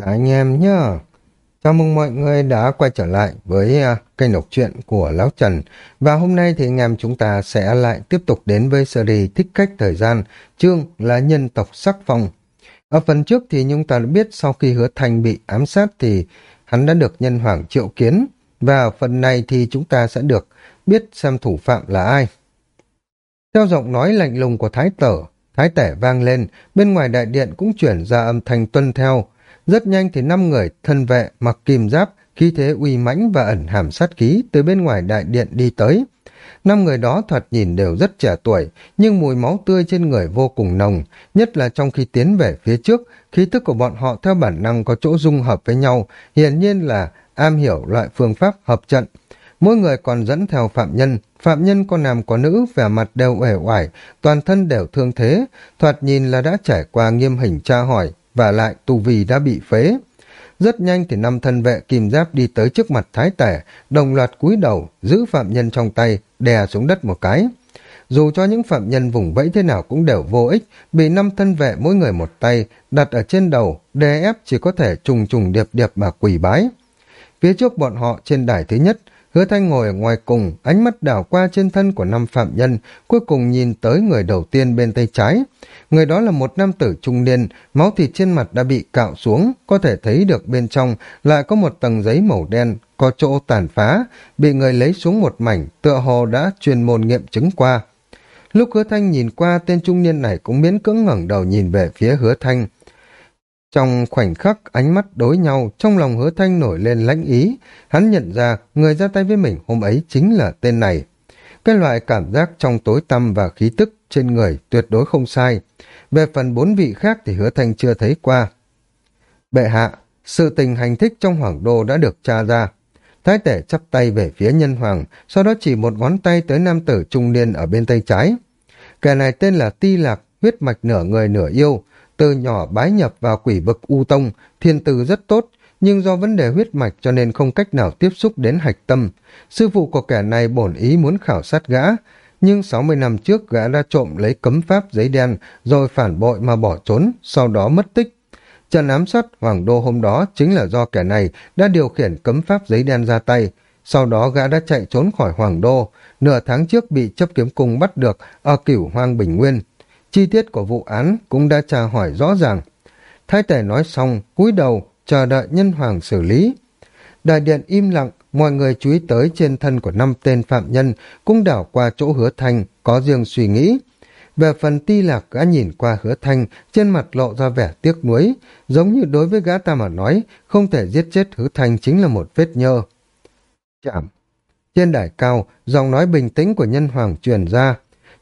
Cả anh em nhá. Chào mừng mọi người đã quay trở lại với uh, kênh đọc truyện của Lão Trần. Và hôm nay thì anh em chúng ta sẽ lại tiếp tục đến với series Thích Cách Thời Gian, chương là Nhân tộc Sắc Phong. Ở phần trước thì chúng ta đã biết sau khi hứa thành bị ám sát thì hắn đã được nhân hoàng triệu kiến. Và ở phần này thì chúng ta sẽ được biết xem thủ phạm là ai. Theo giọng nói lạnh lùng của Thái Tở, Thái Tể vang lên, bên ngoài đại điện cũng chuyển ra âm thanh tuân theo, rất nhanh thì năm người thân vệ mặc kim giáp, khí thế uy mãnh và ẩn hàm sát khí từ bên ngoài đại điện đi tới. Năm người đó thoạt nhìn đều rất trẻ tuổi, nhưng mùi máu tươi trên người vô cùng nồng, nhất là trong khi tiến về phía trước, khí tức của bọn họ theo bản năng có chỗ dung hợp với nhau, hiển nhiên là am hiểu loại phương pháp hợp trận. Mỗi người còn dẫn theo phạm nhân, phạm nhân có nam có nữ, vẻ mặt đều uể oải, toàn thân đều thương thế, thoạt nhìn là đã trải qua nghiêm hình tra hỏi, và lại tu vi đã bị phế. Rất nhanh thì năm thân vệ kim giáp đi tới trước mặt thái tể, đồng loạt cúi đầu, giữ phạm nhân trong tay, đè xuống đất một cái. Dù cho những phạm nhân vùng vẫy thế nào cũng đều vô ích, bị năm thân vệ mỗi người một tay, đặt ở trên đầu, đè ép chỉ có thể trùng trùng điệp điệp mà quỳ bái. Phía trước bọn họ trên đài thứ nhất, Hứa Thanh ngồi ở ngoài cùng, ánh mắt đảo qua trên thân của năm phạm nhân, cuối cùng nhìn tới người đầu tiên bên tay trái. Người đó là một nam tử trung niên, máu thịt trên mặt đã bị cạo xuống, có thể thấy được bên trong lại có một tầng giấy màu đen, có chỗ tàn phá, bị người lấy xuống một mảnh, tựa hồ đã truyền môn nghiệm chứng qua. Lúc hứa thanh nhìn qua tên trung niên này cũng miễn cưỡng ngẩng đầu nhìn về phía hứa thanh. Trong khoảnh khắc ánh mắt đối nhau, trong lòng hứa thanh nổi lên lãnh ý, hắn nhận ra người ra tay với mình hôm ấy chính là tên này. Cái loại cảm giác trong tối tăm và khí tức trên người tuyệt đối không sai. Về phần bốn vị khác thì hứa thanh chưa thấy qua. Bệ hạ, sự tình hành thích trong hoàng đô đã được tra ra. Thái tể chắp tay về phía nhân hoàng, sau đó chỉ một ngón tay tới nam tử trung niên ở bên tay trái. Kẻ này tên là Ti Lạc, huyết mạch nửa người nửa yêu, từ nhỏ bái nhập vào quỷ vực U Tông, thiên tư rất tốt, nhưng do vấn đề huyết mạch cho nên không cách nào tiếp xúc đến hạch tâm. Sư phụ của kẻ này bổn ý muốn khảo sát gã, nhưng 60 năm trước gã đã trộm lấy cấm pháp giấy đen rồi phản bội mà bỏ trốn, sau đó mất tích. Trận ám sát Hoàng Đô hôm đó chính là do kẻ này đã điều khiển cấm pháp giấy đen ra tay. Sau đó gã đã chạy trốn khỏi Hoàng Đô, nửa tháng trước bị chấp kiếm cung bắt được ở cửu Hoang Bình Nguyên. Chi tiết của vụ án cũng đã tra hỏi rõ ràng. Thái tể nói xong, cúi đầu, chờ đợi nhân hoàng xử lý. Đại điện im lặng, mọi người chú ý tới trên thân của năm tên phạm nhân cũng đảo qua chỗ hứa thanh, có riêng suy nghĩ. Về phần ti lạc gã nhìn qua hứa thanh, trên mặt lộ ra vẻ tiếc nuối, giống như đối với gã ta mà nói, không thể giết chết hứa thanh chính là một vết nhơ. Chạm. Trên đài cao, giọng nói bình tĩnh của nhân hoàng truyền ra.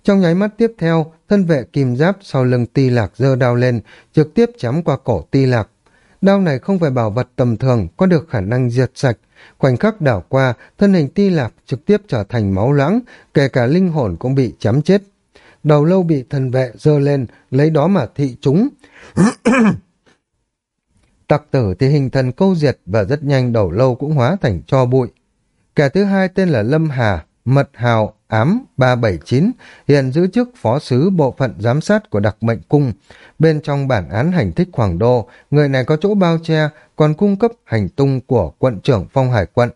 Trong nháy mắt tiếp theo, thân vệ kim giáp sau lưng ti lạc giơ đao lên, trực tiếp chém qua cổ ti lạc. Đao này không phải bảo vật tầm thường, có được khả năng diệt sạch. Khoảnh khắc đảo qua, thân hình ti lạc trực tiếp trở thành máu lãng, kể cả linh hồn cũng bị chém chết. Đầu lâu bị thần vệ giơ lên, lấy đó mà thị chúng. Tặc tử thì hình thần câu diệt và rất nhanh đầu lâu cũng hóa thành cho bụi. Kẻ thứ hai tên là Lâm Hà, mật hào ám 379, hiện giữ chức phó sứ bộ phận giám sát của đặc mệnh cung. Bên trong bản án hành thích Hoàng Đô, người này có chỗ bao che, còn cung cấp hành tung của quận trưởng phong hải quận.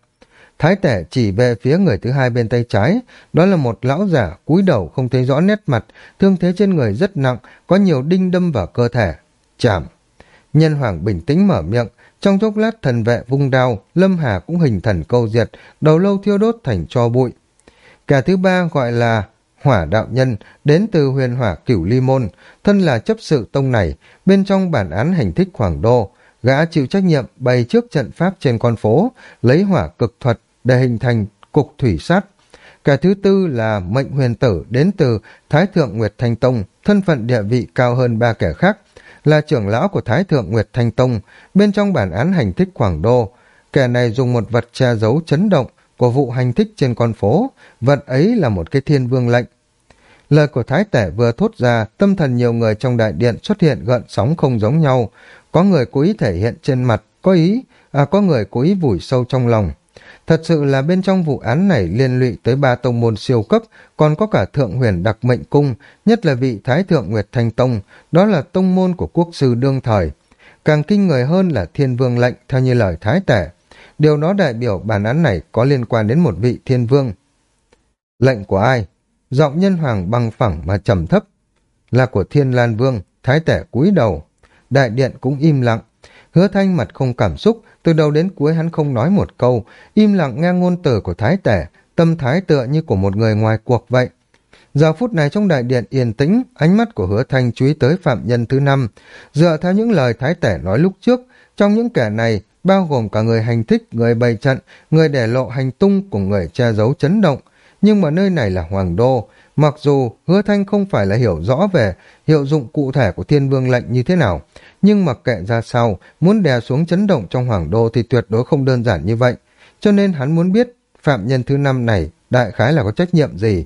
Thái tể chỉ về phía người thứ hai bên tay trái, đó là một lão giả cúi đầu không thấy rõ nét mặt, thương thế trên người rất nặng, có nhiều đinh đâm vào cơ thể. Chảm. Nhân hoàng bình tĩnh mở miệng, trong chốc lát thần vệ vung đao, Lâm Hà cũng hình thần câu diệt, đầu lâu thiêu đốt thành cho bụi. Kẻ thứ ba gọi là Hỏa Đạo Nhân, đến từ huyền hỏa cửu ly môn, thân là chấp sự tông này, bên trong bản án hành thích Hoàng Đô, gã chịu trách nhiệm bày trước trận pháp trên con phố, lấy hỏa cực thuật để hình thành cục thủy sát. Kẻ thứ tư là Mệnh Huyền Tử đến từ Thái Thượng Nguyệt Thanh Tông, thân phận địa vị cao hơn ba kẻ khác, là trưởng lão của Thái Thượng Nguyệt Thanh Tông, bên trong bản án hành thích Quảng Đô. Kẻ này dùng một vật che giấu chấn động của vụ hành thích trên con phố, vật ấy là một cái thiên vương lệnh. Lời của Thái Tể vừa thốt ra, tâm thần nhiều người trong đại điện xuất hiện gợn sóng không giống nhau. Có người cố ý thể hiện trên mặt, có ý, à có người cố ý vùi sâu trong lòng. Thật sự là bên trong vụ án này liên lụy tới ba tông môn siêu cấp, còn có cả thượng huyền đặc mệnh cung, nhất là vị Thái Thượng Nguyệt Thanh Tông, đó là tông môn của quốc sư đương thời. càng kinh người hơn là thiên vương lệnh theo như lời thái tể. Điều đó đại biểu bản án này có liên quan đến một vị thiên vương. Lệnh của ai? Giọng nhân hoàng băng phẳng mà trầm thấp. Là của thiên lan vương, thái tể cúi đầu. Đại điện cũng im lặng. Hứa thanh mặt không cảm xúc, từ đầu đến cuối hắn không nói một câu, im lặng nghe ngôn từ của thái tể, tâm thái tựa như của một người ngoài cuộc vậy. Giờ phút này trong đại điện yên tĩnh, ánh mắt của hứa thanh chú ý tới phạm nhân thứ năm. Dựa theo những lời thái tể nói lúc trước, trong những kẻ này, bao gồm cả người hành thích, người bày trận, người để lộ hành tung của người che giấu chấn động. Nhưng mà nơi này là Hoàng Đô, mặc dù hứa thanh không phải là hiểu rõ về hiệu dụng cụ thể của thiên vương lệnh như thế nào, nhưng mặc kệ ra sao, muốn đè xuống chấn động trong Hoàng Đô thì tuyệt đối không đơn giản như vậy. Cho nên hắn muốn biết phạm nhân thứ năm này đại khái là có trách nhiệm gì.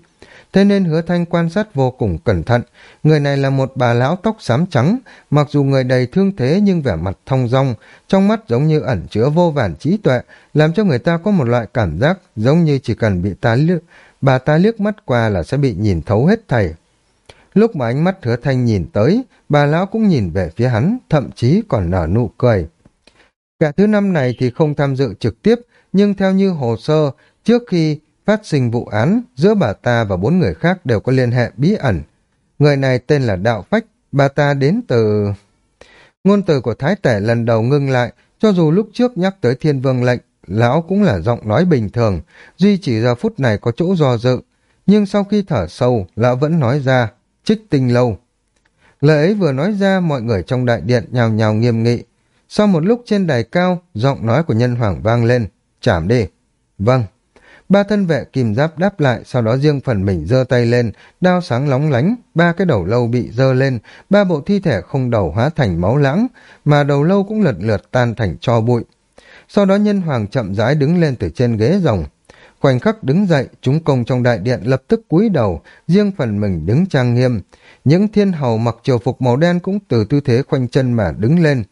Thế nên hứa thanh quan sát vô cùng cẩn thận. Người này là một bà lão tóc xám trắng, mặc dù người đầy thương thế nhưng vẻ mặt thong dong, trong mắt giống như ẩn chứa vô vàn trí tuệ, làm cho người ta có một loại cảm giác giống như chỉ cần bị ta liếc, bà ta liếc mắt qua là sẽ bị nhìn thấu hết thầy. Lúc mà ánh mắt hứa thanh nhìn tới, bà lão cũng nhìn về phía hắn, thậm chí còn nở nụ cười. Cả thứ năm này thì không tham dự trực tiếp, nhưng theo như hồ sơ, trước khi phát sinh vụ án giữa bà ta và bốn người khác đều có liên hệ bí ẩn. Người này tên là Đạo Phách, bà ta đến từ... Ngôn từ của Thái Tể lần đầu ngưng lại, cho dù lúc trước nhắc tới thiên vương lệnh, lão cũng là giọng nói bình thường, duy chỉ giờ phút này có chỗ do dự. Nhưng sau khi thở sâu, lão vẫn nói ra, trích tinh lâu. Lời ấy vừa nói ra, mọi người trong đại điện nhào nhào nghiêm nghị. Sau một lúc trên đài cao, giọng nói của nhân hoàng vang lên, chảm đi. Vâng. Ba thân vệ kìm giáp đáp lại, sau đó riêng phần mình giơ tay lên, đao sáng lóng lánh, ba cái đầu lâu bị giơ lên, ba bộ thi thể không đầu hóa thành máu lãng, mà đầu lâu cũng lật lượt tan thành cho bụi. Sau đó nhân hoàng chậm rãi đứng lên từ trên ghế rồng. Khoảnh khắc đứng dậy, chúng công trong đại điện lập tức cúi đầu, riêng phần mình đứng trang nghiêm. Những thiên hầu mặc triều phục màu đen cũng từ tư thế khoanh chân mà đứng lên.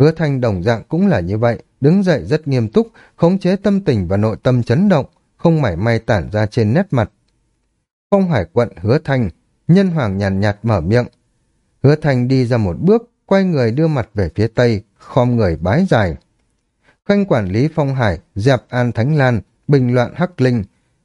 Hứa thanh đồng dạng cũng là như vậy, đứng dậy rất nghiêm túc, khống chế tâm tình và nội tâm chấn động, không mảy may tản ra trên nét mặt. Phong hải quận hứa thanh, nhân hoàng nhàn nhạt, nhạt mở miệng. Hứa thanh đi ra một bước, quay người đưa mặt về phía tây, khom người bái dài. Khanh quản lý phong hải, dẹp an thánh lan, bình loạn hắc linh,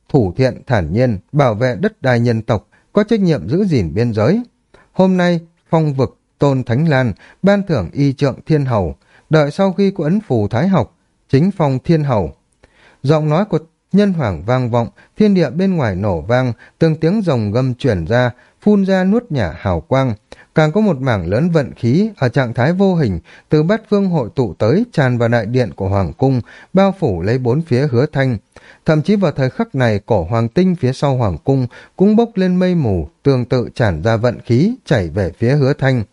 thủ thiện thản nhiên, bảo vệ đất đai nhân tộc, có trách nhiệm giữ gìn biên giới. Hôm nay, phong vực, tôn thánh lan, ban thưởng y trượng thiên hầu, đợi sau khi của ấn phù thái học, chính phong thiên hầu. Giọng nói của nhân hoàng vang vọng, thiên địa bên ngoài nổ vang, từng tiếng rồng gầm chuyển ra, phun ra nuốt nhả hào quang, càng có một mảng lớn vận khí ở trạng thái vô hình từ bát phương hội tụ tới tràn vào đại điện của hoàng cung, bao phủ lấy bốn phía hứa thanh. Thậm chí vào thời khắc này, cổ hoàng tinh phía sau hoàng cung cũng bốc lên mây mù, tương tự tràn ra vận khí, chảy về phía hứa thanh.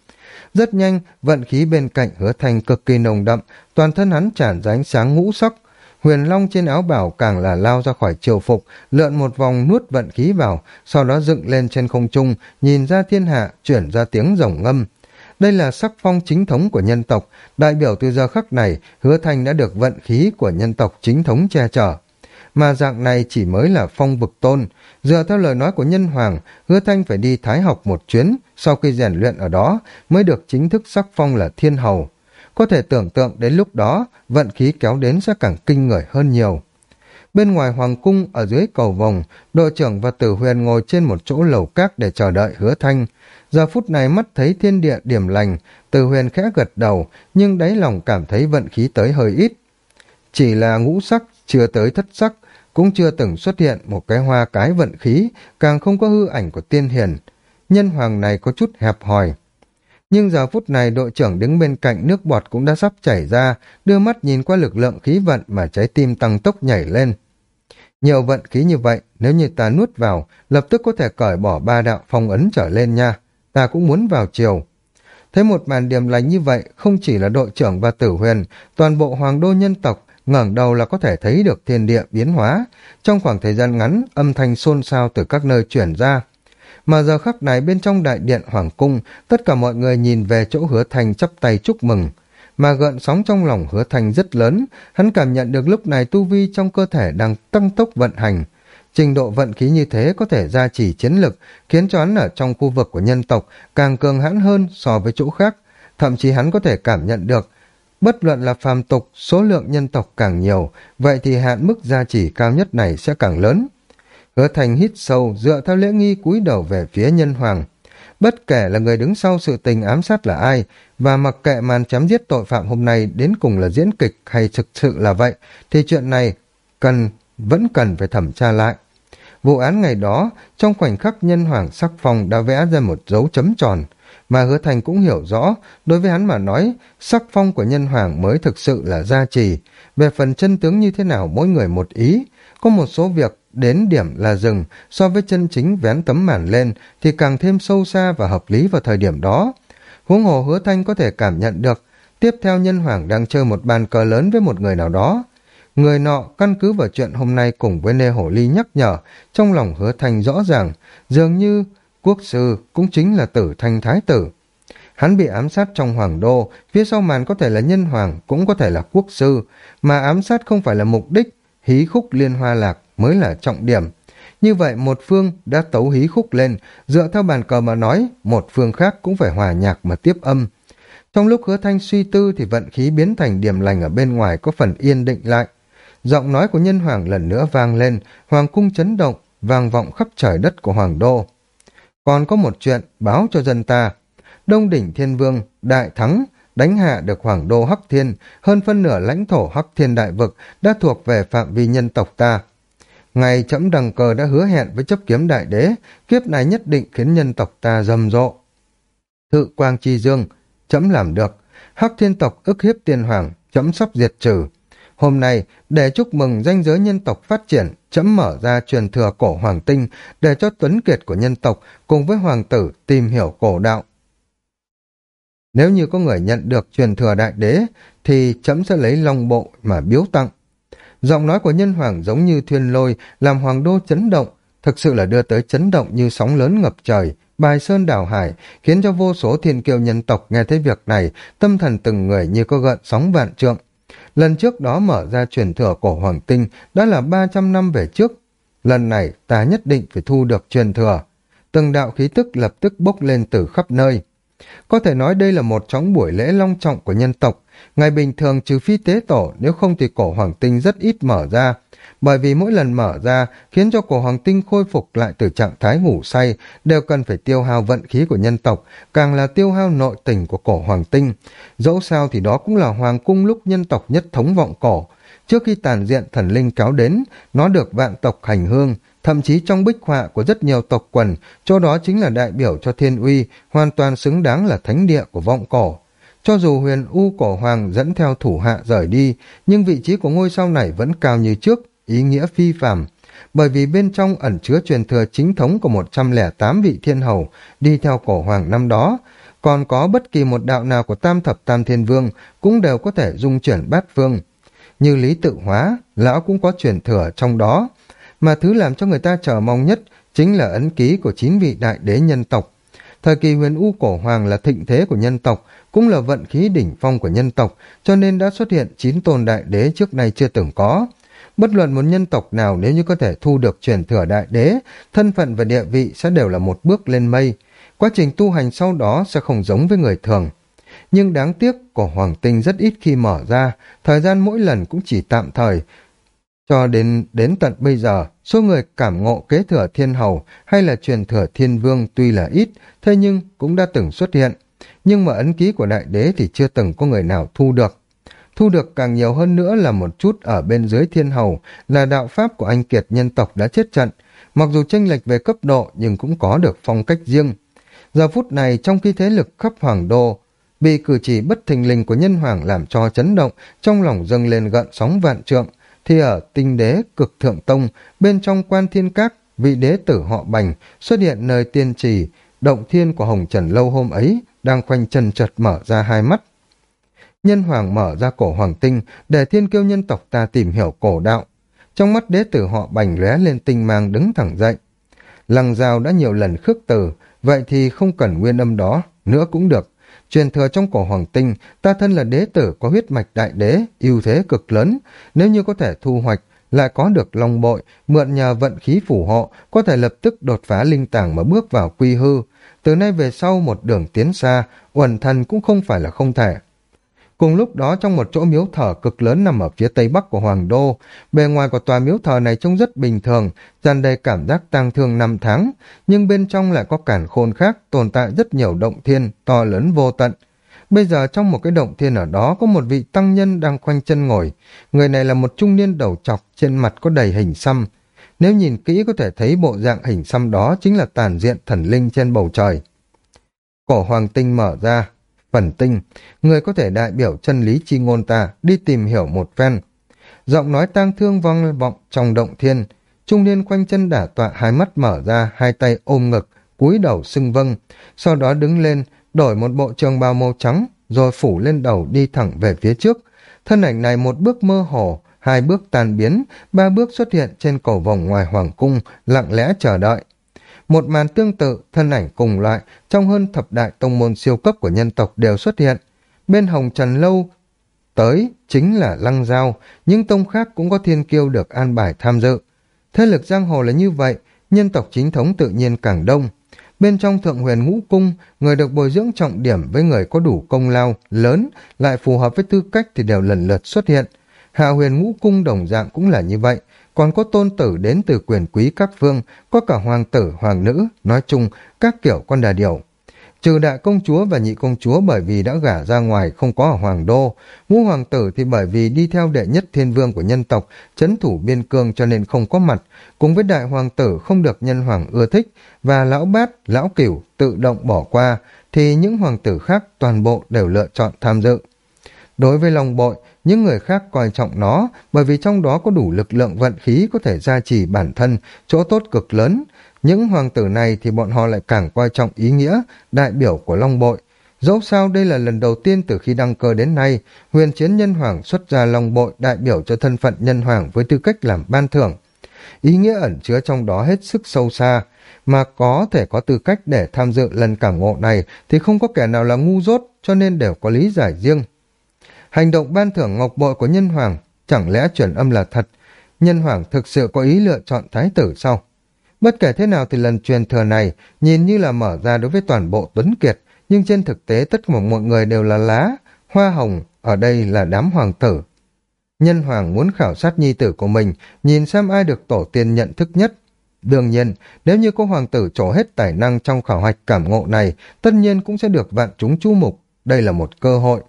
Rất nhanh, vận khí bên cạnh hứa thanh cực kỳ nồng đậm, toàn thân hắn tràn ra ánh sáng ngũ sắc. Huyền Long trên áo bảo càng là lao ra khỏi triều phục, lượn một vòng nuốt vận khí vào, sau đó dựng lên trên không trung, nhìn ra thiên hạ, chuyển ra tiếng rồng ngâm. Đây là sắc phong chính thống của nhân tộc, đại biểu từ giờ khắc này, hứa thanh đã được vận khí của nhân tộc chính thống che chở mà dạng này chỉ mới là phong vực tôn. Dựa theo lời nói của nhân hoàng, hứa thanh phải đi thái học một chuyến, sau khi rèn luyện ở đó mới được chính thức sắc phong là thiên hầu. Có thể tưởng tượng đến lúc đó, vận khí kéo đến sẽ càng kinh người hơn nhiều. Bên ngoài hoàng cung, ở dưới cầu vòng, đội trưởng và tử huyền ngồi trên một chỗ lầu cát để chờ đợi hứa thanh. Giờ phút này mắt thấy thiên địa điểm lành, tử huyền khẽ gật đầu, nhưng đáy lòng cảm thấy vận khí tới hơi ít. Chỉ là ngũ sắc, chưa tới thất sắc, cũng chưa từng xuất hiện một cái hoa cái vận khí, càng không có hư ảnh của tiên hiền. Nhân hoàng này có chút hẹp hòi. Nhưng giờ phút này đội trưởng đứng bên cạnh nước bọt cũng đã sắp chảy ra, đưa mắt nhìn qua lực lượng khí vận mà trái tim tăng tốc nhảy lên. Nhiều vận khí như vậy, nếu như ta nuốt vào, lập tức có thể cởi bỏ ba đạo phong ấn trở lên nha. Ta cũng muốn vào chiều. Thấy một màn điểm lành như vậy, không chỉ là đội trưởng và tử huyền, toàn bộ hoàng đô nhân tộc ngẩng đầu là có thể thấy được thiên địa biến hóa. Trong khoảng thời gian ngắn, âm thanh xôn xao từ các nơi chuyển ra. Mà giờ khắc này bên trong đại điện Hoàng Cung, tất cả mọi người nhìn về chỗ hứa thành chắp tay chúc mừng. Mà gợn sóng trong lòng hứa thành rất lớn, hắn cảm nhận được lúc này tu vi trong cơ thể đang tăng tốc vận hành. Trình độ vận khí như thế có thể gia trì chiến lực, khiến cho hắn ở trong khu vực của nhân tộc càng cường hãn hơn so với chỗ khác, thậm chí hắn có thể cảm nhận được Bất luận là phàm tục, số lượng nhân tộc càng nhiều, vậy thì hạn mức gia chỉ cao nhất này sẽ càng lớn. Hứa thành hít sâu, dựa theo lễ nghi cúi đầu về phía nhân hoàng. Bất kể là người đứng sau sự tình ám sát là ai, và mặc kệ màn chém giết tội phạm hôm nay đến cùng là diễn kịch hay thực sự là vậy, thì chuyện này cần vẫn cần phải thẩm tra lại. Vụ án ngày đó, trong khoảnh khắc nhân hoàng sắc phong đã vẽ ra một dấu chấm tròn, mà hứa thành cũng hiểu rõ, đối với hắn mà nói, sắc phong của nhân hoàng mới thực sự là gia trì. Về phần chân tướng như thế nào mỗi người một ý, có một số việc đến điểm là dừng, so với chân chính vén tấm màn lên thì càng thêm sâu xa và hợp lý vào thời điểm đó. Huống hồ hứa thanh có thể cảm nhận được, tiếp theo nhân hoàng đang chơi một bàn cờ lớn với một người nào đó. Người nọ căn cứ vào chuyện hôm nay cùng với Nê Hổ Ly nhắc nhở, trong lòng hứa thanh rõ ràng, dường như quốc sư cũng chính là tử thanh thái tử. Hắn bị ám sát trong hoàng đô, phía sau màn có thể là nhân hoàng, cũng có thể là quốc sư, mà ám sát không phải là mục đích, hí khúc liên hoa lạc mới là trọng điểm. Như vậy một phương đã tấu hí khúc lên, dựa theo bàn cờ mà nói, một phương khác cũng phải hòa nhạc mà tiếp âm. Trong lúc hứa thanh suy tư thì vận khí biến thành điểm lành ở bên ngoài có phần yên định lại. Giọng nói của nhân hoàng lần nữa vang lên, hoàng cung chấn động, vang vọng khắp trời đất của hoàng đô. Còn có một chuyện báo cho dân ta. Đông đỉnh thiên vương, đại thắng, đánh hạ được hoàng đô Hắc Thiên, hơn phân nửa lãnh thổ Hắc Thiên đại vực đã thuộc về phạm vi nhân tộc ta. Ngày chấm đằng cờ đã hứa hẹn với chấp kiếm đại đế, kiếp này nhất định khiến nhân tộc ta rầm rộ. Thự quang chi dương, chấm làm được. Hắc Thiên tộc ức hiếp tiên hoàng, chấm sắp diệt trừ. Hôm nay, để chúc mừng danh giới nhân tộc phát triển, chấm mở ra truyền thừa cổ hoàng tinh để cho tuấn kiệt của nhân tộc cùng với hoàng tử tìm hiểu cổ đạo. Nếu như có người nhận được truyền thừa đại đế, thì chấm sẽ lấy long bộ mà biếu tặng. Giọng nói của nhân hoàng giống như thuyền lôi, làm hoàng đô chấn động, thực sự là đưa tới chấn động như sóng lớn ngập trời, bài sơn đảo hải, khiến cho vô số thiên kiều nhân tộc nghe thấy việc này, tâm thần từng người như có gợn sóng vạn trượng. Lần trước đó mở ra truyền thừa cổ hoàng tinh đã là 300 năm về trước. Lần này ta nhất định phải thu được truyền thừa. Từng đạo khí tức lập tức bốc lên từ khắp nơi. Có thể nói đây là một trong buổi lễ long trọng của nhân tộc. Ngày bình thường trừ phi tế tổ, nếu không thì cổ hoàng tinh rất ít mở ra. Bởi vì mỗi lần mở ra khiến cho cổ hoàng tinh khôi phục lại từ trạng thái ngủ say đều cần phải tiêu hao vận khí của nhân tộc, càng là tiêu hao nội tình của cổ hoàng tinh. Dẫu sao thì đó cũng là hoàng cung lúc nhân tộc nhất thống vọng cổ. Trước khi tàn diện thần linh kéo đến, nó được vạn tộc hành hương, thậm chí trong bích họa của rất nhiều tộc quần, chỗ đó chính là đại biểu cho thiên uy, hoàn toàn xứng đáng là thánh địa của vọng cổ. Cho dù huyền U cổ hoàng dẫn theo thủ hạ rời đi, nhưng vị trí của ngôi sao này vẫn cao như trước, ý nghĩa phi phàm. Bởi vì bên trong ẩn chứa truyền thừa chính thống của 108 vị thiên hầu đi theo cổ hoàng năm đó, còn có bất kỳ một đạo nào của tam thập tam thiên vương cũng đều có thể dung chuyển bát vương Như lý tự hóa, lão cũng có truyền thừa trong đó, mà thứ làm cho người ta chờ mong nhất chính là ấn ký của chín vị đại đế nhân tộc. Thời kỳ huyền U cổ hoàng là thịnh thế của nhân tộc, cũng là vận khí đỉnh phong của nhân tộc, cho nên đã xuất hiện chín tôn đại đế trước nay chưa từng có. Bất luận một nhân tộc nào nếu như có thể thu được truyền thừa đại đế, thân phận và địa vị sẽ đều là một bước lên mây. Quá trình tu hành sau đó sẽ không giống với người thường. Nhưng đáng tiếc, cổ hoàng tinh rất ít khi mở ra, thời gian mỗi lần cũng chỉ tạm thời, cho đến đến tận bây giờ, số người cảm ngộ kế thừa thiên hầu hay là truyền thừa thiên vương tuy là ít, thế nhưng cũng đã từng xuất hiện. Nhưng mà ấn ký của đại đế thì chưa từng có người nào thu được. Thu được càng nhiều hơn nữa là một chút ở bên dưới thiên hầu, là đạo pháp của anh kiệt nhân tộc đã chết trận. Mặc dù tranh lệch về cấp độ nhưng cũng có được phong cách riêng. Giờ phút này trong khi thế lực khắp hoàng đô, bị cử chỉ bất thình lình của nhân hoàng làm cho chấn động, trong lòng dâng lên gợn sóng vạn trượng, thì ở tinh đế cực thượng tông, bên trong quan thiên các, vị đế tử họ bành xuất hiện nơi tiên trì, động thiên của hồng trần lâu hôm ấy, đang khoanh chân chật mở ra hai mắt. Nhân hoàng mở ra cổ hoàng tinh để thiên kiêu nhân tộc ta tìm hiểu cổ đạo. Trong mắt đế tử họ bành lóe lên tinh mang đứng thẳng dậy. Lăng giao đã nhiều lần khước từ, vậy thì không cần nguyên âm đó, nữa cũng được truyền thừa trong cổ hoàng tinh, ta thân là đế tử có huyết mạch đại đế, ưu thế cực lớn, nếu như có thể thu hoạch, lại có được long bội, mượn nhờ vận khí phủ hộ, có thể lập tức đột phá linh tàng mà bước vào quy hư. từ nay về sau một đường tiến xa, uẩn thần cũng không phải là không thể. Cùng lúc đó trong một chỗ miếu thờ cực lớn nằm ở phía tây bắc của Hoàng Đô, bề ngoài của tòa miếu thờ này trông rất bình thường, tràn đầy cảm giác tang thương năm tháng, nhưng bên trong lại có cản khôn khác, tồn tại rất nhiều động thiên, to lớn vô tận. Bây giờ trong một cái động thiên ở đó có một vị tăng nhân đang khoanh chân ngồi. Người này là một trung niên đầu chọc, trên mặt có đầy hình xăm. Nếu nhìn kỹ có thể thấy bộ dạng hình xăm đó chính là tàn diện thần linh trên bầu trời. Cổ hoàng tinh mở ra, phần tinh, người có thể đại biểu chân lý chi ngôn ta, đi tìm hiểu một phen. Giọng nói tang thương vang vọng trong động thiên, trung niên quanh chân đả tọa hai mắt mở ra, hai tay ôm ngực, cúi đầu xưng vâng, sau đó đứng lên, đổi một bộ trường bào màu trắng, rồi phủ lên đầu đi thẳng về phía trước. Thân ảnh này một bước mơ hồ, hai bước tan biến, ba bước xuất hiện trên cầu vòng ngoài hoàng cung, lặng lẽ chờ đợi. Một màn tương tự, thân ảnh cùng loại, trong hơn thập đại tông môn siêu cấp của nhân tộc đều xuất hiện. Bên Hồng Trần Lâu tới chính là Lăng Giao, những tông khác cũng có thiên kiêu được an bài tham dự. Thế lực giang hồ là như vậy, nhân tộc chính thống tự nhiên càng đông. Bên trong thượng huyền ngũ cung, người được bồi dưỡng trọng điểm với người có đủ công lao, lớn, lại phù hợp với tư cách thì đều lần lượt xuất hiện. Hạ huyền ngũ cung đồng dạng cũng là như vậy, còn có tôn tử đến từ quyền quý các vương, có cả hoàng tử, hoàng nữ, nói chung các kiểu con đà điểu. Trừ đại công chúa và nhị công chúa bởi vì đã gả ra ngoài không có ở hoàng đô, ngũ hoàng tử thì bởi vì đi theo đệ nhất thiên vương của nhân tộc, chấn thủ biên cương cho nên không có mặt, cùng với đại hoàng tử không được nhân hoàng ưa thích, và lão bát, lão cửu tự động bỏ qua, thì những hoàng tử khác toàn bộ đều lựa chọn tham dự. Đối với Long Bội, những người khác coi trọng nó bởi vì trong đó có đủ lực lượng vận khí có thể gia trì bản thân, chỗ tốt cực lớn. Những hoàng tử này thì bọn họ lại càng coi trọng ý nghĩa, đại biểu của Long Bội. Dẫu sao đây là lần đầu tiên từ khi đăng cơ đến nay, huyền chiến nhân hoàng xuất ra Long Bội đại biểu cho thân phận nhân hoàng với tư cách làm ban thưởng. Ý nghĩa ẩn chứa trong đó hết sức sâu xa, mà có thể có tư cách để tham dự lần cảm ngộ này thì không có kẻ nào là ngu dốt cho nên đều có lý giải riêng. Hành động ban thưởng ngọc bội của nhân hoàng, chẳng lẽ chuyển âm là thật, nhân hoàng thực sự có ý lựa chọn thái tử sau Bất kể thế nào thì lần truyền thừa này nhìn như là mở ra đối với toàn bộ Tuấn Kiệt, nhưng trên thực tế tất cả mọi người đều là lá, hoa hồng, ở đây là đám hoàng tử. Nhân hoàng muốn khảo sát nhi tử của mình, nhìn xem ai được tổ tiên nhận thức nhất. Đương nhiên, nếu như cô hoàng tử trổ hết tài năng trong khảo hạch cảm ngộ này, tất nhiên cũng sẽ được vạn chúng chú mục. Đây là một cơ hội.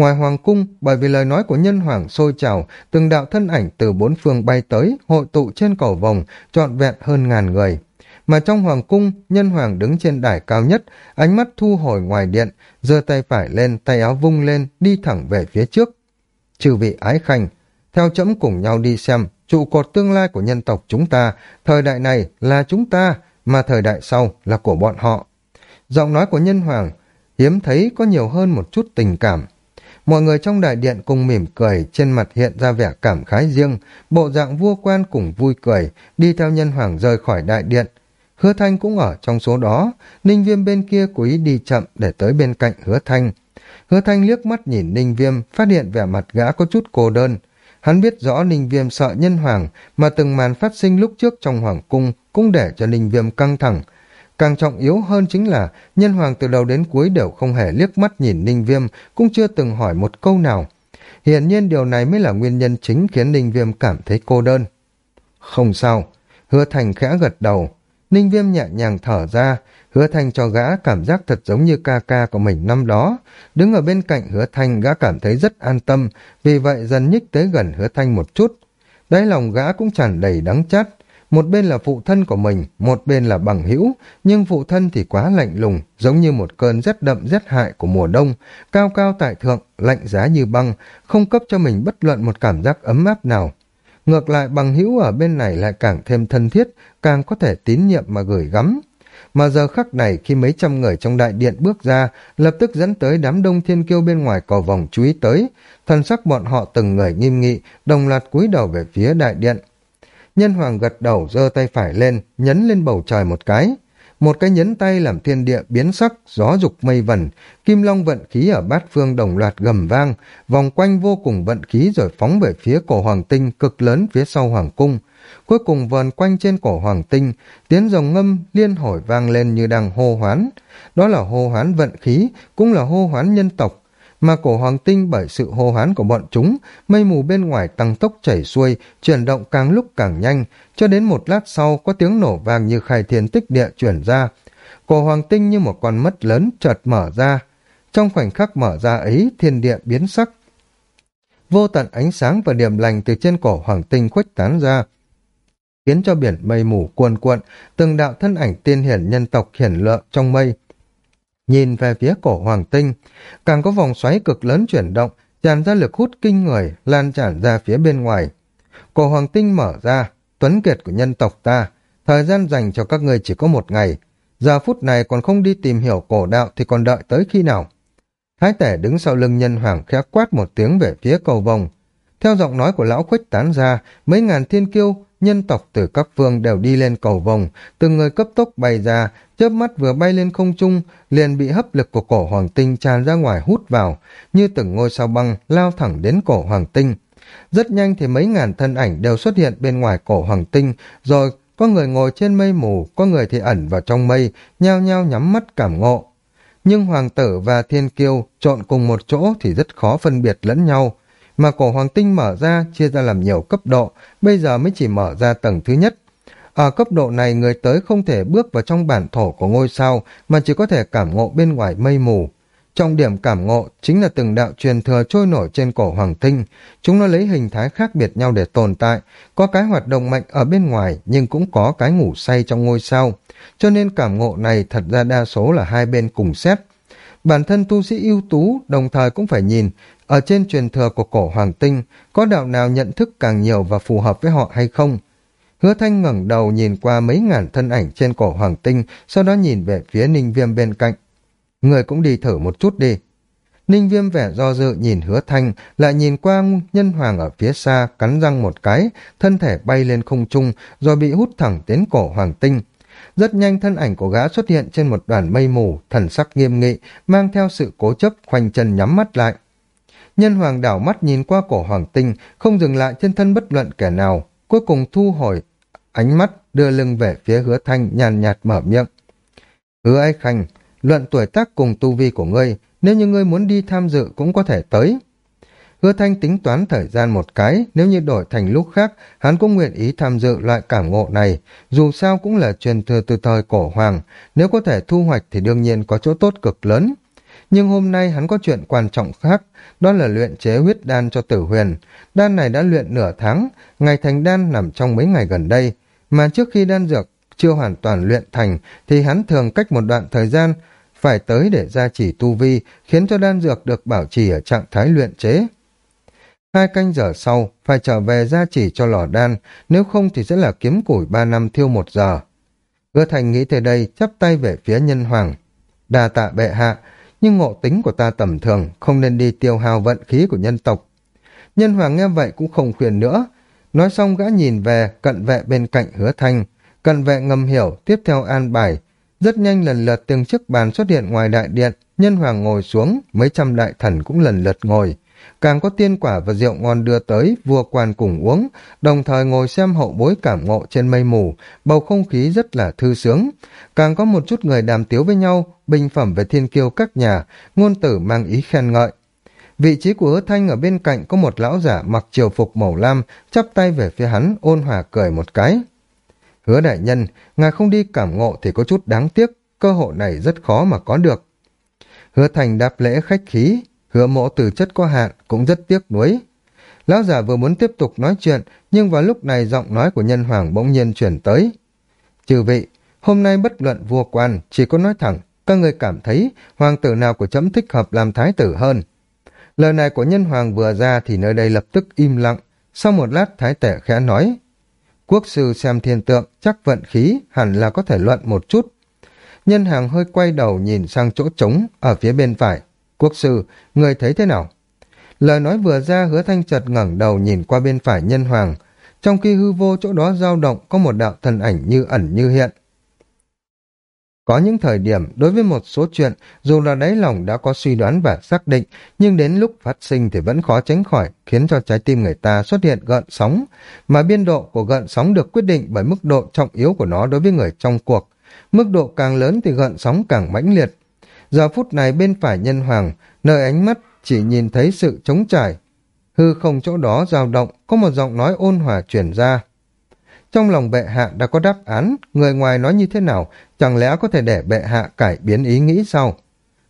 Ngoài hoàng cung, bởi vì lời nói của nhân hoàng sôi trào, từng đạo thân ảnh từ bốn phương bay tới, hội tụ trên cầu vòng, trọn vẹn hơn ngàn người. Mà trong hoàng cung, nhân hoàng đứng trên đài cao nhất, ánh mắt thu hồi ngoài điện, giơ tay phải lên, tay áo vung lên, đi thẳng về phía trước. Trừ vị ái khanh, theo chấm cùng nhau đi xem, trụ cột tương lai của nhân tộc chúng ta, thời đại này là chúng ta, mà thời đại sau là của bọn họ. Giọng nói của nhân hoàng, hiếm thấy có nhiều hơn một chút tình cảm. Mọi người trong đại điện cùng mỉm cười, trên mặt hiện ra vẻ cảm khái riêng, bộ dạng vua quan cùng vui cười, đi theo nhân hoàng rời khỏi đại điện. Hứa Thanh cũng ở trong số đó, Ninh Viêm bên kia cố ý đi chậm để tới bên cạnh Hứa Thanh. Hứa Thanh liếc mắt nhìn Ninh Viêm, phát hiện vẻ mặt gã có chút cô đơn. Hắn biết rõ Ninh Viêm sợ nhân hoàng, mà từng màn phát sinh lúc trước trong hoàng cung cũng để cho Ninh Viêm căng thẳng, Càng trọng yếu hơn chính là nhân hoàng từ đầu đến cuối đều không hề liếc mắt nhìn Ninh Viêm, cũng chưa từng hỏi một câu nào. Hiển nhiên điều này mới là nguyên nhân chính khiến Ninh Viêm cảm thấy cô đơn. Không sao, hứa thành khẽ gật đầu. Ninh Viêm nhẹ nhàng thở ra, hứa thành cho gã cảm giác thật giống như ca ca của mình năm đó. Đứng ở bên cạnh hứa thành gã cảm thấy rất an tâm, vì vậy dần nhích tới gần hứa thành một chút. Đáy lòng gã cũng tràn đầy đắng chát, một bên là phụ thân của mình, một bên là bằng hữu, nhưng phụ thân thì quá lạnh lùng, giống như một cơn rét đậm rét hại của mùa đông, cao cao tại thượng, lạnh giá như băng, không cấp cho mình bất luận một cảm giác ấm áp nào. Ngược lại bằng hữu ở bên này lại càng thêm thân thiết, càng có thể tín nhiệm mà gửi gắm. Mà giờ khắc này khi mấy trăm người trong đại điện bước ra, lập tức dẫn tới đám đông thiên kiêu bên ngoài cầu vòng chú ý tới, thần sắc bọn họ từng người nghiêm nghị, đồng loạt cúi đầu về phía đại điện. Nhân hoàng gật đầu giơ tay phải lên, nhấn lên bầu trời một cái. một cái nhấn tay làm thiên địa biến sắc, gió dục mây vẩn, kim long vận khí ở bát phương đồng loạt gầm vang, vòng quanh vô cùng vận khí rồi phóng về phía cổ hoàng tinh cực lớn phía sau hoàng cung. Cuối cùng vờn quanh trên cổ hoàng tinh, tiếng rồng ngâm liên hồi vang lên như đang hô hoán. Đó là hô hoán vận khí, cũng là hô hoán nhân tộc, mà cổ hoàng tinh bởi sự hô hoán của bọn chúng, mây mù bên ngoài tăng tốc chảy xuôi, chuyển động càng lúc càng nhanh, cho đến một lát sau có tiếng nổ vàng như khai thiên tích địa chuyển ra. Cổ hoàng tinh như một con mất lớn chợt mở ra. Trong khoảnh khắc mở ra ấy, thiên địa biến sắc. Vô tận ánh sáng và điểm lành từ trên cổ hoàng tinh khuếch tán ra, khiến cho biển mây mù cuồn cuộn, từng đạo thân ảnh tiên hiển nhân tộc hiển lộ trong mây, nhìn về phía cổ hoàng tinh, càng có vòng xoáy cực lớn chuyển động, tràn ra lực hút kinh người, lan tràn ra phía bên ngoài. Cổ hoàng tinh mở ra, tuấn kiệt của nhân tộc ta, thời gian dành cho các người chỉ có một ngày, giờ phút này còn không đi tìm hiểu cổ đạo thì còn đợi tới khi nào. Thái tể đứng sau lưng nhân hoàng khẽ quát một tiếng về phía cầu vòng. Theo giọng nói của lão khuếch tán ra, mấy ngàn thiên kiêu, nhân tộc từ các phương đều đi lên cầu vòng, từng người cấp tốc bay ra, chớp mắt vừa bay lên không trung, liền bị hấp lực của cổ hoàng tinh tràn ra ngoài hút vào, như từng ngôi sao băng lao thẳng đến cổ hoàng tinh. Rất nhanh thì mấy ngàn thân ảnh đều xuất hiện bên ngoài cổ hoàng tinh, rồi có người ngồi trên mây mù, có người thì ẩn vào trong mây, nhao nhao nhắm mắt cảm ngộ. Nhưng hoàng tử và thiên kiêu trộn cùng một chỗ thì rất khó phân biệt lẫn nhau, mà cổ hoàng tinh mở ra chia ra làm nhiều cấp độ, bây giờ mới chỉ mở ra tầng thứ nhất. Ở cấp độ này người tới không thể bước vào trong bản thổ của ngôi sao mà chỉ có thể cảm ngộ bên ngoài mây mù. Trong điểm cảm ngộ chính là từng đạo truyền thừa trôi nổi trên cổ hoàng tinh. Chúng nó lấy hình thái khác biệt nhau để tồn tại. Có cái hoạt động mạnh ở bên ngoài nhưng cũng có cái ngủ say trong ngôi sao. Cho nên cảm ngộ này thật ra đa số là hai bên cùng xét. Bản thân tu sĩ ưu tú đồng thời cũng phải nhìn ở trên truyền thừa của cổ hoàng tinh có đạo nào nhận thức càng nhiều và phù hợp với họ hay không. Hứa thanh ngẩng đầu nhìn qua mấy ngàn thân ảnh trên cổ hoàng tinh, sau đó nhìn về phía ninh viêm bên cạnh. Người cũng đi thử một chút đi. Ninh viêm vẻ do dự nhìn hứa thanh, lại nhìn qua nhân hoàng ở phía xa, cắn răng một cái, thân thể bay lên không trung, rồi bị hút thẳng đến cổ hoàng tinh. Rất nhanh thân ảnh của gã xuất hiện trên một đoàn mây mù, thần sắc nghiêm nghị, mang theo sự cố chấp, khoanh chân nhắm mắt lại. Nhân hoàng đảo mắt nhìn qua cổ hoàng tinh, không dừng lại trên thân bất luận kẻ nào, cuối cùng thu hồi ánh mắt đưa lưng về phía hứa thanh nhàn nhạt mở miệng. Hứa ai khanh, luận tuổi tác cùng tu vi của ngươi, nếu như ngươi muốn đi tham dự cũng có thể tới. Hứa thanh tính toán thời gian một cái, nếu như đổi thành lúc khác, hắn cũng nguyện ý tham dự loại cảm ngộ này, dù sao cũng là truyền thừa từ thời cổ hoàng, nếu có thể thu hoạch thì đương nhiên có chỗ tốt cực lớn. Nhưng hôm nay hắn có chuyện quan trọng khác, đó là luyện chế huyết đan cho tử huyền. Đan này đã luyện nửa tháng, ngày thành đan nằm trong mấy ngày gần đây, mà trước khi đan dược chưa hoàn toàn luyện thành thì hắn thường cách một đoạn thời gian phải tới để gia trì tu vi, khiến cho đan dược được bảo trì ở trạng thái luyện chế. Hai canh giờ sau, phải trở về gia trì cho lò đan, nếu không thì sẽ là kiếm củi ba năm thiêu một giờ. Hứa thành nghĩ tới đây, chắp tay về phía nhân hoàng. Đà tạ bệ hạ, nhưng ngộ tính của ta tầm thường, không nên đi tiêu hao vận khí của nhân tộc. Nhân hoàng nghe vậy cũng không khuyên nữa. Nói xong gã nhìn về cận vệ bên cạnh hứa thanh. Cận vệ ngầm hiểu, tiếp theo an bài. Rất nhanh lần lượt từng chiếc bàn xuất hiện ngoài đại điện. Nhân hoàng ngồi xuống, mấy trăm đại thần cũng lần lượt ngồi. Càng có tiên quả và rượu ngon đưa tới, vua quan cùng uống, đồng thời ngồi xem hậu bối cảm ngộ trên mây mù, bầu không khí rất là thư sướng. Càng có một chút người đàm tiếu với nhau, bình phẩm về thiên kiêu các nhà, ngôn tử mang ý khen ngợi. Vị trí của hứa thanh ở bên cạnh có một lão giả mặc triều phục màu lam, chắp tay về phía hắn, ôn hòa cười một cái. Hứa đại nhân, ngài không đi cảm ngộ thì có chút đáng tiếc, cơ hội này rất khó mà có được. Hứa thành đáp lễ khách khí, hứa mộ từ chất có hạn, cũng rất tiếc nuối. Lão giả vừa muốn tiếp tục nói chuyện, nhưng vào lúc này giọng nói của nhân hoàng bỗng nhiên chuyển tới. Trừ vị, hôm nay bất luận vua quan, chỉ có nói thẳng, các người cảm thấy hoàng tử nào của chấm thích hợp làm thái tử hơn. Lời này của nhân hoàng vừa ra thì nơi đây lập tức im lặng. Sau một lát thái tể khẽ nói, quốc sư xem thiên tượng, chắc vận khí, hẳn là có thể luận một chút. Nhân hàng hơi quay đầu nhìn sang chỗ trống ở phía bên phải. Quốc sư, người thấy thế nào? Lời nói vừa ra hứa thanh chợt ngẩng đầu nhìn qua bên phải nhân hoàng. Trong khi hư vô chỗ đó dao động có một đạo thần ảnh như ẩn như hiện. Có những thời điểm, đối với một số chuyện, dù là đáy lòng đã có suy đoán và xác định, nhưng đến lúc phát sinh thì vẫn khó tránh khỏi, khiến cho trái tim người ta xuất hiện gợn sóng, mà biên độ của gợn sóng được quyết định bởi mức độ trọng yếu của nó đối với người trong cuộc. Mức độ càng lớn thì gợn sóng càng mãnh liệt. Giờ phút này bên phải nhân hoàng, nơi ánh mắt chỉ nhìn thấy sự trống trải. Hư không chỗ đó dao động, có một giọng nói ôn hòa truyền ra. Trong lòng bệ hạ đã có đáp án, người ngoài nói như thế nào, chẳng lẽ có thể để bệ hạ cải biến ý nghĩ sau?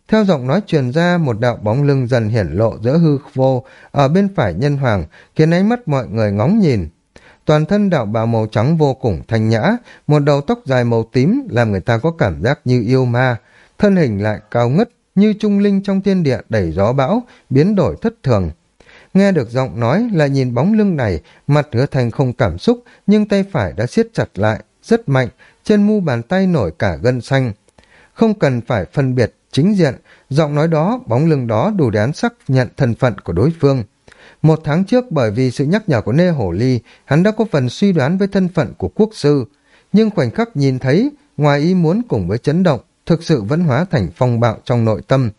Theo giọng nói truyền ra, một đạo bóng lưng dần hiển lộ giữa hư vô, ở bên phải nhân hoàng, khiến ánh mắt mọi người ngóng nhìn. Toàn thân đạo bào màu trắng vô cùng thanh nhã, một đầu tóc dài màu tím làm người ta có cảm giác như yêu ma, thân hình lại cao ngất, như trung linh trong thiên địa đẩy gió bão, biến đổi thất thường. Nghe được giọng nói lại nhìn bóng lưng này, mặt hứa thành không cảm xúc, nhưng tay phải đã siết chặt lại, rất mạnh, trên mu bàn tay nổi cả gân xanh. Không cần phải phân biệt chính diện, giọng nói đó, bóng lưng đó đủ để án sắc nhận thân phận của đối phương. Một tháng trước bởi vì sự nhắc nhở của Nê Hổ Ly, hắn đã có phần suy đoán với thân phận của quốc sư. Nhưng khoảnh khắc nhìn thấy, ngoài ý muốn cùng với chấn động, thực sự vẫn hóa thành phong bạo trong nội tâm.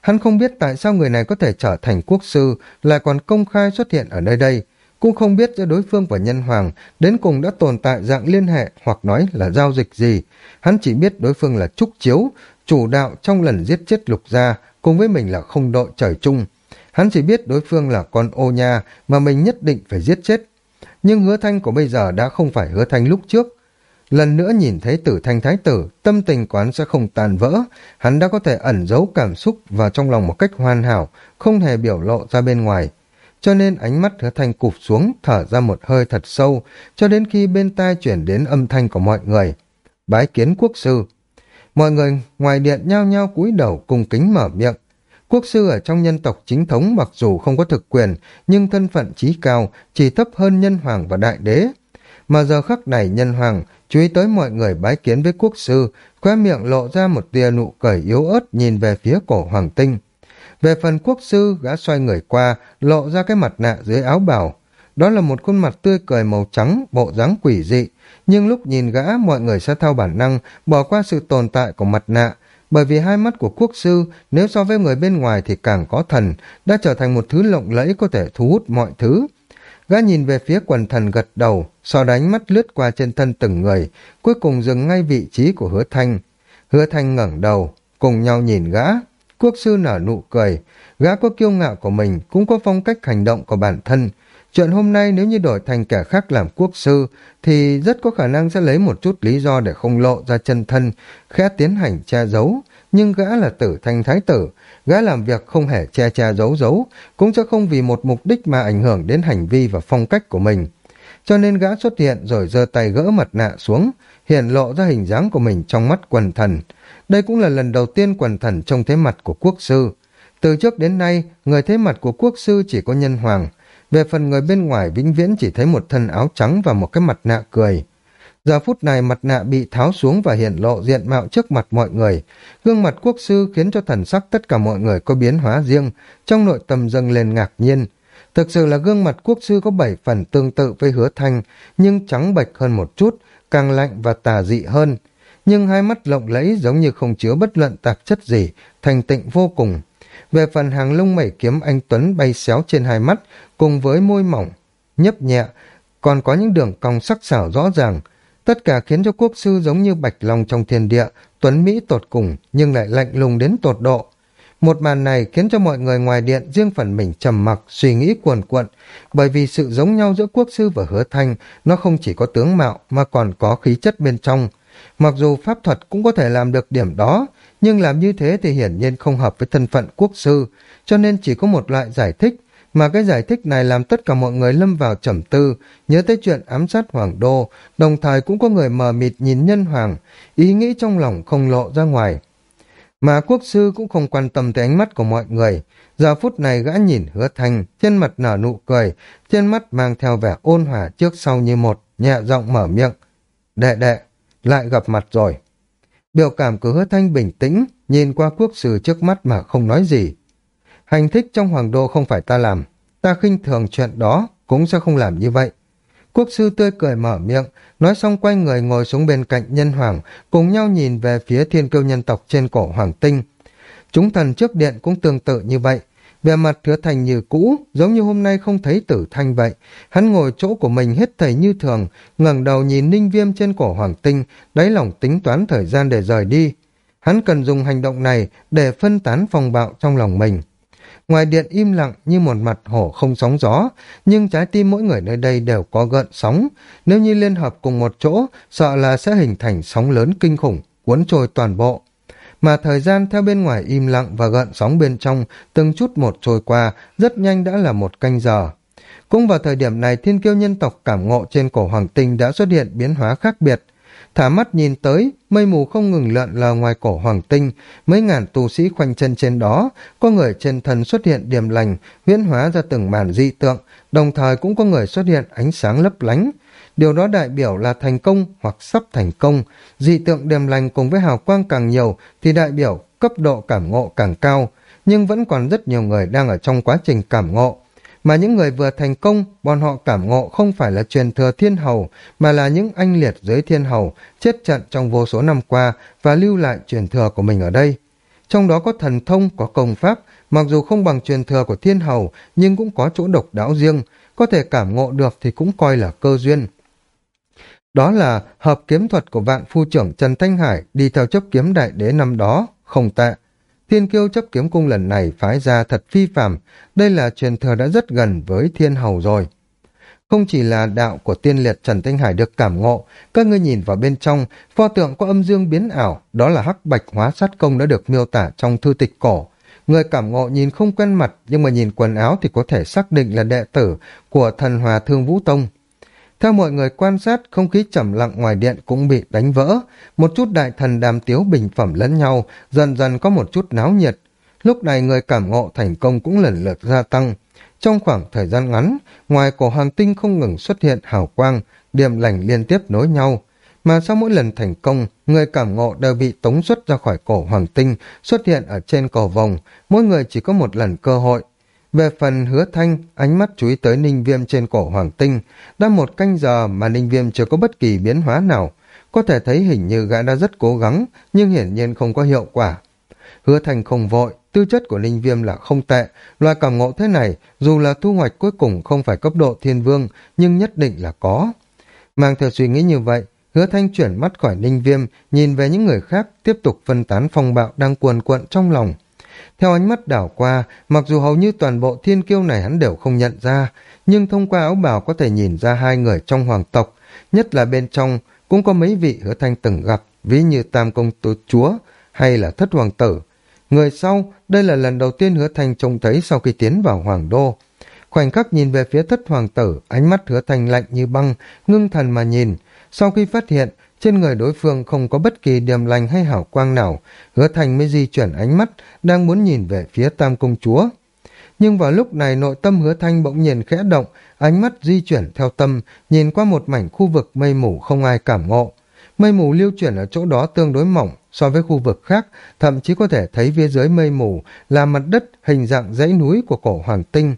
Hắn không biết tại sao người này có thể trở thành quốc sư, lại còn công khai xuất hiện ở nơi đây. Cũng không biết giữa đối phương và nhân hoàng đến cùng đã tồn tại dạng liên hệ hoặc nói là giao dịch gì. Hắn chỉ biết đối phương là Trúc Chiếu, chủ đạo trong lần giết chết lục gia, cùng với mình là không đội trời chung. Hắn chỉ biết đối phương là con ô nha mà mình nhất định phải giết chết. Nhưng hứa thanh của bây giờ đã không phải hứa thanh lúc trước. Lần nữa nhìn thấy tử thanh thái tử, tâm tình quán sẽ không tàn vỡ. Hắn đã có thể ẩn giấu cảm xúc vào trong lòng một cách hoàn hảo, không hề biểu lộ ra bên ngoài. Cho nên ánh mắt hứa thanh cụp xuống, thở ra một hơi thật sâu, cho đến khi bên tai chuyển đến âm thanh của mọi người. Bái kiến quốc sư. Mọi người ngoài điện nhao nhao cúi đầu cùng kính mở miệng. Quốc sư ở trong nhân tộc chính thống mặc dù không có thực quyền, nhưng thân phận trí cao chỉ thấp hơn nhân hoàng và đại đế. Mà giờ khắc này nhân hoàng chú ý tới mọi người bái kiến với quốc sư, khoe miệng lộ ra một tia nụ cười yếu ớt nhìn về phía cổ hoàng tinh. Về phần quốc sư, gã xoay người qua, lộ ra cái mặt nạ dưới áo bào. Đó là một khuôn mặt tươi cười màu trắng, bộ dáng quỷ dị, nhưng lúc nhìn gã mọi người sẽ theo bản năng bỏ qua sự tồn tại của mặt nạ, bởi vì hai mắt của quốc sư nếu so với người bên ngoài thì càng có thần, đã trở thành một thứ lộng lẫy có thể thu hút mọi thứ. Gã nhìn về phía quần thần gật đầu, sau đánh mắt lướt qua trên thân từng người, cuối cùng dừng ngay vị trí của hứa thanh. Hứa thanh ngẩng đầu, cùng nhau nhìn gã. Quốc sư nở nụ cười, gã có kiêu ngạo của mình, cũng có phong cách hành động của bản thân. Chuyện hôm nay nếu như đổi thành kẻ khác làm quốc sư, thì rất có khả năng sẽ lấy một chút lý do để không lộ ra chân thân, khẽ tiến hành che giấu. Nhưng gã là tử thanh thái tử, gã làm việc không hề che che giấu giấu, cũng sẽ không vì một mục đích mà ảnh hưởng đến hành vi và phong cách của mình. Cho nên gã xuất hiện rồi giơ tay gỡ mặt nạ xuống, hiện lộ ra hình dáng của mình trong mắt quần thần. Đây cũng là lần đầu tiên quần thần trông thấy mặt của quốc sư. Từ trước đến nay, người thấy mặt của quốc sư chỉ có nhân hoàng. Về phần người bên ngoài vĩnh viễn chỉ thấy một thân áo trắng và một cái mặt nạ cười. Giờ phút này mặt nạ bị tháo xuống và hiện lộ diện mạo trước mặt mọi người. Gương mặt quốc sư khiến cho thần sắc tất cả mọi người có biến hóa riêng, trong nội tâm dâng lên ngạc nhiên. Thực sự là gương mặt quốc sư có bảy phần tương tự với hứa thanh, nhưng trắng bệch hơn một chút, càng lạnh và tà dị hơn. Nhưng hai mắt lộng lẫy giống như không chứa bất luận tạp chất gì, thành tịnh vô cùng. Về phần hàng lông mẩy kiếm anh Tuấn bay xéo trên hai mắt, cùng với môi mỏng, nhấp nhẹ, còn có những đường cong sắc sảo rõ ràng, Tất cả khiến cho quốc sư giống như bạch long trong thiên địa, tuấn Mỹ tột cùng nhưng lại lạnh lùng đến tột độ. Một màn này khiến cho mọi người ngoài điện riêng phần mình trầm mặc, suy nghĩ cuồn cuộn, bởi vì sự giống nhau giữa quốc sư và hứa thanh, nó không chỉ có tướng mạo mà còn có khí chất bên trong. Mặc dù pháp thuật cũng có thể làm được điểm đó, nhưng làm như thế thì hiển nhiên không hợp với thân phận quốc sư, cho nên chỉ có một loại giải thích, mà cái giải thích này làm tất cả mọi người lâm vào trầm tư, nhớ tới chuyện ám sát hoàng đô, đồng thời cũng có người mờ mịt nhìn nhân hoàng, ý nghĩ trong lòng không lộ ra ngoài. Mà quốc sư cũng không quan tâm tới ánh mắt của mọi người, giờ phút này gã nhìn hứa thanh, trên mặt nở nụ cười, trên mắt mang theo vẻ ôn hòa trước sau như một, nhẹ giọng mở miệng. Đệ đệ, lại gặp mặt rồi. Biểu cảm của hứa thanh bình tĩnh, nhìn qua quốc sư trước mắt mà không nói gì. Hành thích trong hoàng đô không phải ta làm, ta khinh thường chuyện đó, cũng sẽ không làm như vậy. Quốc sư tươi cười mở miệng, nói xong quay người ngồi xuống bên cạnh nhân hoàng, cùng nhau nhìn về phía thiên kiêu nhân tộc trên cổ hoàng tinh. Chúng thần trước điện cũng tương tự như vậy, về mặt hứa thành như cũ, giống như hôm nay không thấy tử thanh vậy. Hắn ngồi chỗ của mình hết thầy như thường, ngẩng đầu nhìn ninh viêm trên cổ hoàng tinh, đáy lòng tính toán thời gian để rời đi. Hắn cần dùng hành động này để phân tán phong bạo trong lòng mình. Ngoài điện im lặng như một mặt hổ không sóng gió, nhưng trái tim mỗi người nơi đây đều có gợn sóng. Nếu như liên hợp cùng một chỗ, sợ là sẽ hình thành sóng lớn kinh khủng, cuốn trôi toàn bộ mà thời gian theo bên ngoài im lặng và gợn sóng bên trong từng chút một trôi qua, rất nhanh đã là một canh giờ. Cũng vào thời điểm này thiên kiêu nhân tộc cảm ngộ trên cổ hoàng tinh đã xuất hiện biến hóa khác biệt. Thả mắt nhìn tới, mây mù không ngừng lượn lờ ngoài cổ hoàng tinh, mấy ngàn tu sĩ khoanh chân trên đó, có người trên thân xuất hiện điềm lành, huyễn hóa ra từng màn dị tượng, đồng thời cũng có người xuất hiện ánh sáng lấp lánh, Điều đó đại biểu là thành công hoặc sắp thành công. Dị tượng điềm lành cùng với hào quang càng nhiều thì đại biểu cấp độ cảm ngộ càng cao. Nhưng vẫn còn rất nhiều người đang ở trong quá trình cảm ngộ. Mà những người vừa thành công, bọn họ cảm ngộ không phải là truyền thừa thiên hầu, mà là những anh liệt dưới thiên hầu, chết trận trong vô số năm qua và lưu lại truyền thừa của mình ở đây. Trong đó có thần thông, có công pháp, mặc dù không bằng truyền thừa của thiên hầu, nhưng cũng có chỗ độc đáo riêng, có thể cảm ngộ được thì cũng coi là cơ duyên. Đó là hợp kiếm thuật của vạn phu trưởng Trần Thanh Hải đi theo chấp kiếm đại đế năm đó, không tệ. Thiên kiêu chấp kiếm cung lần này phái ra thật phi phàm, đây là truyền thừa đã rất gần với thiên hầu rồi. Không chỉ là đạo của tiên liệt Trần Thanh Hải được cảm ngộ, các ngươi nhìn vào bên trong, pho tượng có âm dương biến ảo, đó là hắc bạch hóa sát công đã được miêu tả trong thư tịch cổ. Người cảm ngộ nhìn không quen mặt, nhưng mà nhìn quần áo thì có thể xác định là đệ tử của thần hòa thương vũ tông. Theo mọi người quan sát, không khí trầm lặng ngoài điện cũng bị đánh vỡ. Một chút đại thần đàm tiếu bình phẩm lẫn nhau, dần dần có một chút náo nhiệt. Lúc này người cảm ngộ thành công cũng lần lượt gia tăng. Trong khoảng thời gian ngắn, ngoài cổ hoàng tinh không ngừng xuất hiện hào quang, điểm lành liên tiếp nối nhau. Mà sau mỗi lần thành công, người cảm ngộ đều bị tống xuất ra khỏi cổ hoàng tinh, xuất hiện ở trên cầu vòng, mỗi người chỉ có một lần cơ hội, về phần hứa thanh, ánh mắt chú ý tới ninh viêm trên cổ hoàng tinh. Đã một canh giờ mà ninh viêm chưa có bất kỳ biến hóa nào. Có thể thấy hình như gã đã rất cố gắng, nhưng hiển nhiên không có hiệu quả. Hứa thanh không vội, tư chất của ninh viêm là không tệ. Loại cảm ngộ thế này, dù là thu hoạch cuối cùng không phải cấp độ thiên vương, nhưng nhất định là có. Mang theo suy nghĩ như vậy, hứa thanh chuyển mắt khỏi ninh viêm, nhìn về những người khác, tiếp tục phân tán phong bạo đang cuồn cuộn trong lòng. Theo ánh mắt đảo qua, mặc dù hầu như toàn bộ thiên kiêu này hắn đều không nhận ra, nhưng thông qua áo bào có thể nhìn ra hai người trong hoàng tộc, nhất là bên trong cũng có mấy vị hứa thanh từng gặp, ví như Tam Công Tố Chúa hay là Thất Hoàng Tử. Người sau, đây là lần đầu tiên hứa thanh trông thấy sau khi tiến vào hoàng đô. Khoảnh khắc nhìn về phía thất hoàng tử, ánh mắt hứa thanh lạnh như băng, ngưng thần mà nhìn. Sau khi phát hiện, trên người đối phương không có bất kỳ điềm lành hay hảo quang nào, hứa thành mới di chuyển ánh mắt, đang muốn nhìn về phía tam công chúa. Nhưng vào lúc này nội tâm hứa thanh bỗng nhiên khẽ động, ánh mắt di chuyển theo tâm, nhìn qua một mảnh khu vực mây mù không ai cảm ngộ. Mây mù lưu chuyển ở chỗ đó tương đối mỏng so với khu vực khác, thậm chí có thể thấy phía dưới mây mù là mặt đất hình dạng dãy núi của cổ hoàng tinh.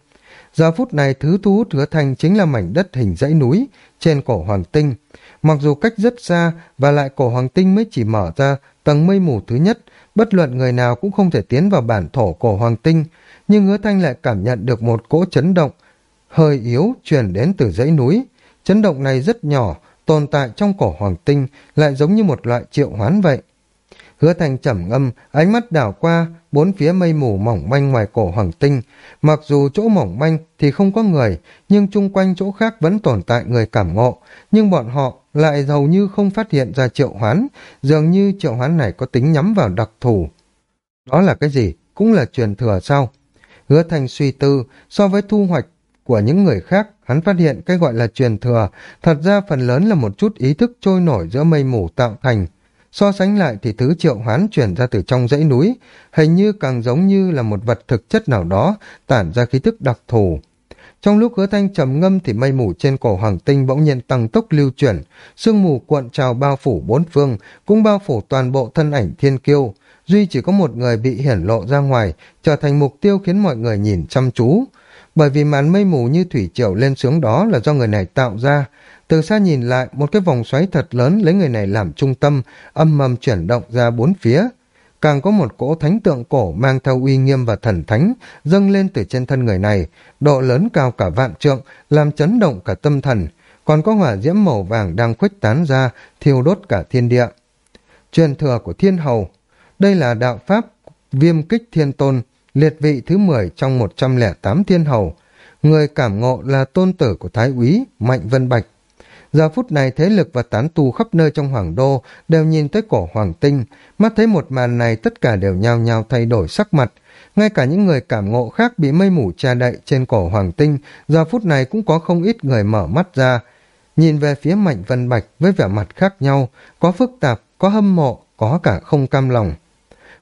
Giờ phút này thứ thu hút hứa thanh chính là mảnh đất hình dãy núi trên cổ hoàng tinh. Mặc dù cách rất xa và lại cổ hoàng tinh mới chỉ mở ra tầng mây mù thứ nhất, bất luận người nào cũng không thể tiến vào bản thổ cổ hoàng tinh, nhưng hứa thanh lại cảm nhận được một cỗ chấn động hơi yếu truyền đến từ dãy núi. Chấn động này rất nhỏ, tồn tại trong cổ hoàng tinh, lại giống như một loại triệu hoán vậy. Hứa thành trầm ngâm, ánh mắt đảo qua, bốn phía mây mù mỏng manh ngoài cổ hoàng tinh. Mặc dù chỗ mỏng manh thì không có người, nhưng chung quanh chỗ khác vẫn tồn tại người cảm ngộ. Nhưng bọn họ lại hầu như không phát hiện ra triệu hoán, dường như triệu hoán này có tính nhắm vào đặc thù. Đó là cái gì? Cũng là truyền thừa sao? Hứa thành suy tư, so với thu hoạch của những người khác, hắn phát hiện cái gọi là truyền thừa, thật ra phần lớn là một chút ý thức trôi nổi giữa mây mù tạo thành. So sánh lại thì thứ triệu hoán chuyển ra từ trong dãy núi, hình như càng giống như là một vật thực chất nào đó, tản ra khí thức đặc thù. Trong lúc hứa thanh trầm ngâm thì mây mù trên cổ hoàng tinh bỗng nhiên tăng tốc lưu chuyển, sương mù cuộn trào bao phủ bốn phương, cũng bao phủ toàn bộ thân ảnh thiên kiêu. Duy chỉ có một người bị hiển lộ ra ngoài, trở thành mục tiêu khiến mọi người nhìn chăm chú. bởi vì màn mây mù như thủy triều lên xuống đó là do người này tạo ra. Từ xa nhìn lại, một cái vòng xoáy thật lớn lấy người này làm trung tâm, âm mầm chuyển động ra bốn phía. Càng có một cỗ thánh tượng cổ mang theo uy nghiêm và thần thánh dâng lên từ trên thân người này, độ lớn cao cả vạn trượng, làm chấn động cả tâm thần, còn có hỏa diễm màu vàng đang khuếch tán ra, thiêu đốt cả thiên địa. Truyền thừa của thiên hầu, đây là đạo pháp viêm kích thiên tôn, liệt vị thứ 10 trong 108 thiên hầu. Người cảm ngộ là tôn tử của Thái úy Mạnh Vân Bạch. Giờ phút này thế lực và tán tu khắp nơi trong hoàng đô đều nhìn tới cổ hoàng tinh, mắt thấy một màn này tất cả đều nhao nhao thay đổi sắc mặt. Ngay cả những người cảm ngộ khác bị mây mù che đậy trên cổ hoàng tinh, giờ phút này cũng có không ít người mở mắt ra. Nhìn về phía Mạnh Vân Bạch với vẻ mặt khác nhau, có phức tạp, có hâm mộ, có cả không cam lòng.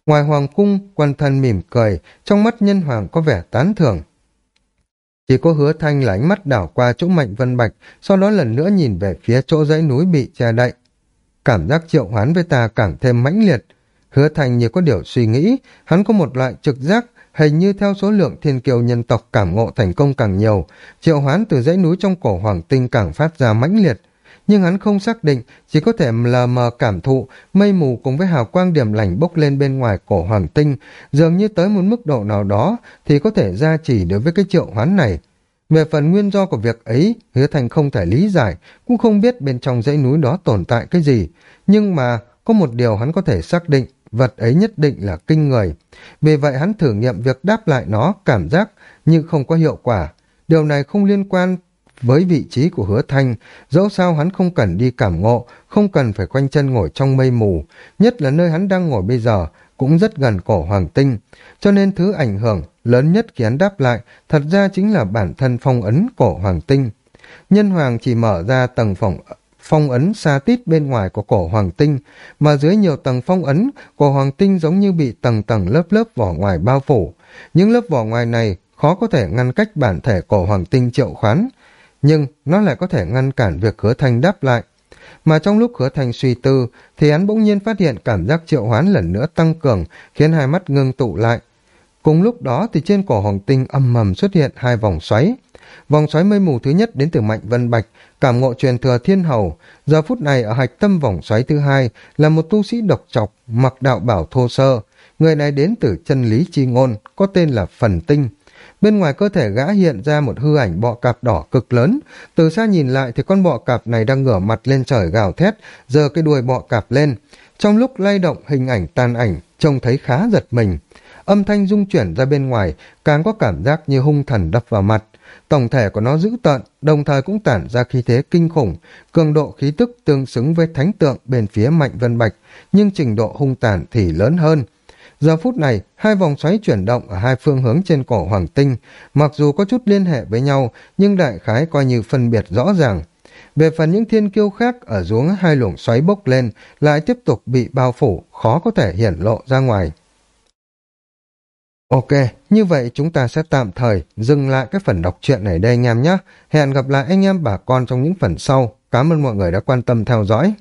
Ngoài hoàng cung, quan thân mỉm cười, trong mắt nhân hoàng có vẻ tán thưởng. Chỉ có hứa thanh là ánh mắt đảo qua chỗ mạnh vân bạch, sau đó lần nữa nhìn về phía chỗ dãy núi bị che đậy. Cảm giác triệu hoán với ta càng thêm mãnh liệt. Hứa thanh như có điều suy nghĩ, hắn có một loại trực giác, hình như theo số lượng thiên kiều nhân tộc cảm ngộ thành công càng nhiều, triệu hoán từ dãy núi trong cổ hoàng tinh càng phát ra mãnh liệt, nhưng hắn không xác định, chỉ có thể lờ mờ cảm thụ, mây mù cùng với hào quang điểm lành bốc lên bên ngoài cổ hoàng tinh, dường như tới một mức độ nào đó thì có thể gia trì đối với cái triệu hoán này. Về phần nguyên do của việc ấy, hứa thành không thể lý giải, cũng không biết bên trong dãy núi đó tồn tại cái gì, nhưng mà có một điều hắn có thể xác định, vật ấy nhất định là kinh người. Vì vậy hắn thử nghiệm việc đáp lại nó, cảm giác, nhưng không có hiệu quả. Điều này không liên quan với vị trí của hứa thanh, dẫu sao hắn không cần đi cảm ngộ, không cần phải quanh chân ngồi trong mây mù, nhất là nơi hắn đang ngồi bây giờ, cũng rất gần cổ hoàng tinh, cho nên thứ ảnh hưởng lớn nhất khi hắn đáp lại thật ra chính là bản thân phong ấn cổ hoàng tinh. Nhân hoàng chỉ mở ra tầng phòng phong ấn xa tít bên ngoài của cổ hoàng tinh, mà dưới nhiều tầng phong ấn, cổ hoàng tinh giống như bị tầng tầng lớp lớp vỏ ngoài bao phủ. Những lớp vỏ ngoài này khó có thể ngăn cách bản thể cổ hoàng tinh triệu khoán, nhưng nó lại có thể ngăn cản việc hứa thanh đáp lại. Mà trong lúc hứa thanh suy tư, thì hắn bỗng nhiên phát hiện cảm giác triệu hoán lần nữa tăng cường, khiến hai mắt ngưng tụ lại. Cùng lúc đó thì trên cổ hồng tinh âm mầm xuất hiện hai vòng xoáy. Vòng xoáy mây mù thứ nhất đến từ Mạnh Vân Bạch, cảm ngộ truyền thừa thiên hầu. Giờ phút này ở hạch tâm vòng xoáy thứ hai là một tu sĩ độc trọc, mặc đạo bảo thô sơ. Người này đến từ chân lý chi ngôn, có tên là Phần Tinh. Bên ngoài cơ thể gã hiện ra một hư ảnh bọ cạp đỏ cực lớn. Từ xa nhìn lại thì con bọ cạp này đang ngửa mặt lên trời gào thét, giơ cái đuôi bọ cạp lên. Trong lúc lay động hình ảnh tan ảnh, trông thấy khá giật mình. Âm thanh rung chuyển ra bên ngoài, càng có cảm giác như hung thần đập vào mặt. Tổng thể của nó dữ tợn, đồng thời cũng tản ra khí thế kinh khủng, cường độ khí tức tương xứng với thánh tượng bên phía Mạnh Vân Bạch, nhưng trình độ hung tàn thì lớn hơn. Giờ phút này, hai vòng xoáy chuyển động ở hai phương hướng trên cổ hoàng tinh, mặc dù có chút liên hệ với nhau, nhưng đại khái coi như phân biệt rõ ràng. Về phần những thiên kiêu khác ở xuống hai luồng xoáy bốc lên, lại tiếp tục bị bao phủ, khó có thể hiển lộ ra ngoài. Ok, như vậy chúng ta sẽ tạm thời dừng lại cái phần đọc truyện này đây anh em nhé. Hẹn gặp lại anh em bà con trong những phần sau. Cảm ơn mọi người đã quan tâm theo dõi.